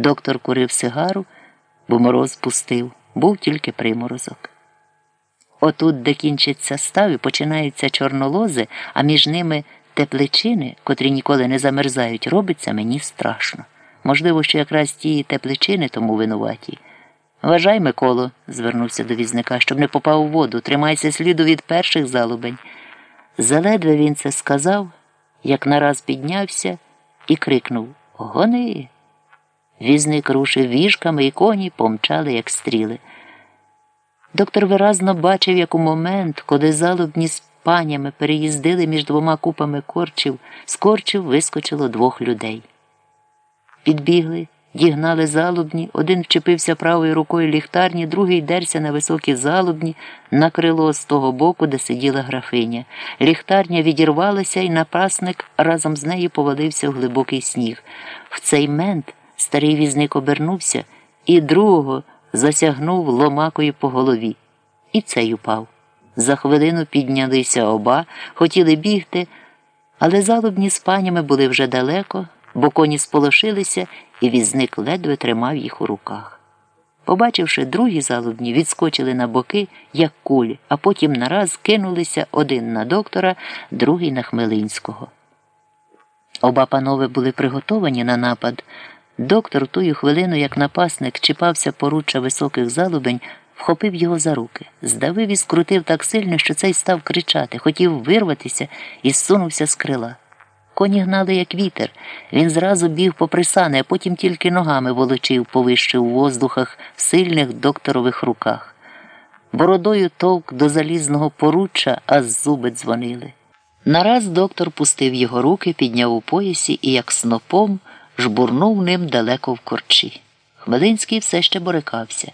Доктор курив сигару, бо мороз пустив, був тільки приморозок. Отут, де кінчиться став і починаються чорнолози, а між ними тепличини, котрі ніколи не замерзають, робиться мені страшно. Можливо, що якраз ті тепличини тому винуваті. Вважай, Миколо, звернувся до візника, щоб не попав у воду, тримайся сліду від перших залубень. Заледве він це сказав, як нараз піднявся і крикнув Гони. Візник рушив віжками, і коні помчали, як стріли. Доктор виразно бачив, як у момент, коли залубні з панями переїздили між двома купами корчів, з корчів вискочило двох людей. Підбігли, дігнали залубні, один вчепився правою рукою ліхтарні, другий дерся на високі залубні, на крило з того боку, де сиділа графиня. Ліхтарня відірвалася, і напасник разом з нею повалився в глибокий сніг. В цей мент старий візник обернувся і другого засягнув ломакою по голові. І цей упав. За хвилину піднялися оба, хотіли бігти, але залубні з панями були вже далеко, бо коні сполошилися, і візник ледве тримав їх у руках. Побачивши другі залубні, відскочили на боки, як кулі, а потім нараз кинулися один на доктора, другий на Хмелинського. Оба панове були приготовані на напад. Доктор тую хвилину, як напасник чіпався поруччя високих залубень, вхопив його за руки, здавив і скрутив так сильно, що цей став кричати, хотів вирватися і зсунувся з крила. Коні гнали, як вітер. Він зразу біг попри сани, а потім тільки ногами волочив повище у воздухах в сильних докторових руках. Бородою товк до залізного поруччя, а зуби дзвонили. Нараз доктор пустив його руки, підняв у поясі і, як снопом, жбурнув ним далеко в корчі. Хмелинський все ще борикався.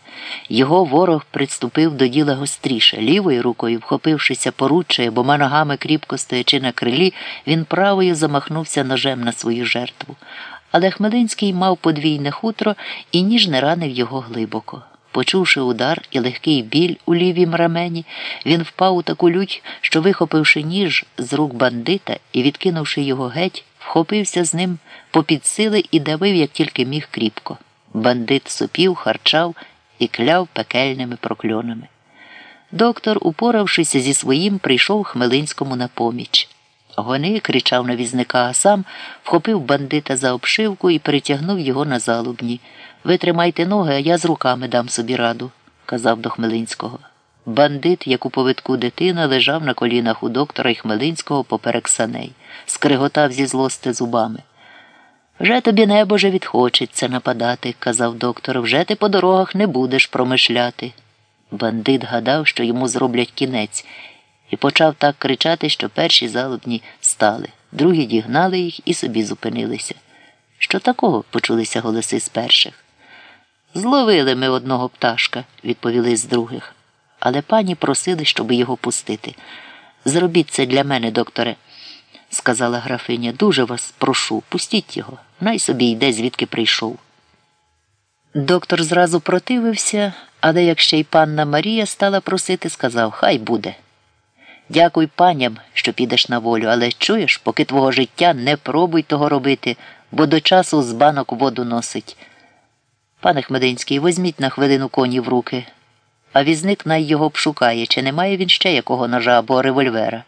Його ворог приступив до діла гостріше. Лівою рукою, вхопившися поруччя, обома ногами кріпко стоячи на крилі, він правою замахнувся ножем на свою жертву. Але Хмелинський мав подвійне хутро і ніж не ранив його глибоко. Почувши удар і легкий біль у лівім рамені, він впав у таку лють, що, вихопивши ніж з рук бандита і відкинувши його геть, вхопився з ним попід сили і давив, як тільки міг кріпко. Бандит сопів, харчав і кляв пекельними прокльонами. Доктор, упоравшися зі своїм, прийшов Хмелинському на поміч. Гони, кричав на візника, а сам вхопив бандита за обшивку і перетягнув його на залубні. Ви тримайте ноги, а я з руками дам собі раду, казав до Хмелинського. Бандит, як у повитку дитина, лежав на колінах у доктора і Хмелинського поперек саней, скриготав зі злости зубами. Вже тобі небоже відхочеться нападати, казав доктор, вже ти по дорогах не будеш промишляти. Бандит гадав, що йому зроблять кінець, і почав так кричати, що перші залудні стали, другі дігнали їх і собі зупинилися. Що такого? почулися голоси з перших. Зловили ми одного пташка, відповіли з других, але пані просили, щоб його пустити. Зробіть це для мене, докторе сказала графиня, дуже вас прошу, пустіть його, най собі йде, звідки прийшов. Доктор зразу противився, але як ще й панна Марія стала просити, сказав Хай буде. Дякуй паням, що підеш на волю, але чуєш, поки твого життя не пробуй того робити, бо до часу з банок воду носить. Пане Хмединський, візьміть на хвилину коні в руки, а візник най його обшукає, чи немає він ще якого ножа або револьвера.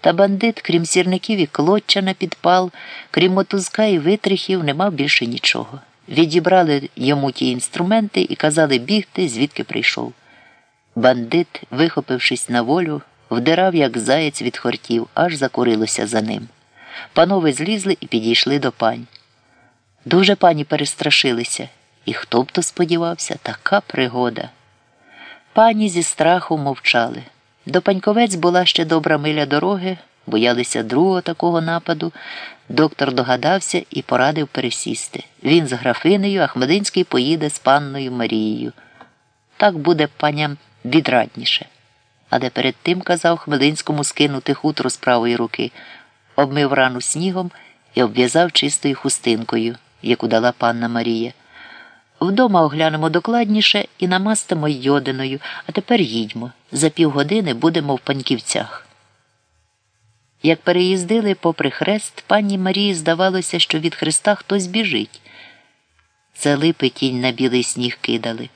Та бандит, крім сірників і клоччя на підпал, крім мотузка і витрихів, не мав більше нічого. Відібрали йому ті інструменти і казали бігти, звідки прийшов. Бандит, вихопившись на волю, вдирав, як заєць від хортів, аж закурилося за ним. Панове злізли і підійшли до пань. Дуже пані перестрашилися, і хто б то сподівався, така пригода. Пані зі страху мовчали. До Паньковець була ще добра миля дороги, боялися другого такого нападу. Доктор догадався і порадив пересісти. Він з графинею, а Хмединський поїде з панною Марією. Так буде паням відрадніше. Але перед тим казав Хмелинському скинути хутро з правої руки, обмив рану снігом і обв'язав чистою хустинкою, яку дала панна Марія. Вдома оглянемо докладніше і намастимо йодиною, а тепер їдьмо. За півгодини будемо в паньківцях. Як переїздили попри хрест, пані Марії здавалося, що від хреста хтось біжить. Це липи тінь на білий сніг кидали.